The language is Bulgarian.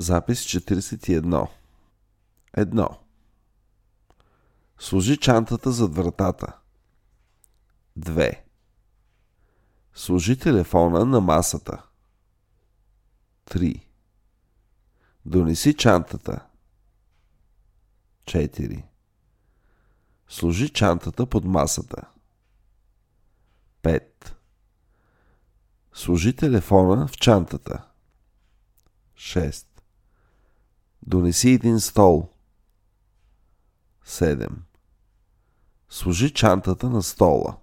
Запис 41. Едно. Сложи чантата зад вратата. 2. Сложи телефона на масата. 3. Донеси чантата. 4. Сложи чантата под масата. 5. Сложи телефона в чантата. 6. Донеси един стол. 7. Сложи чантата на стола.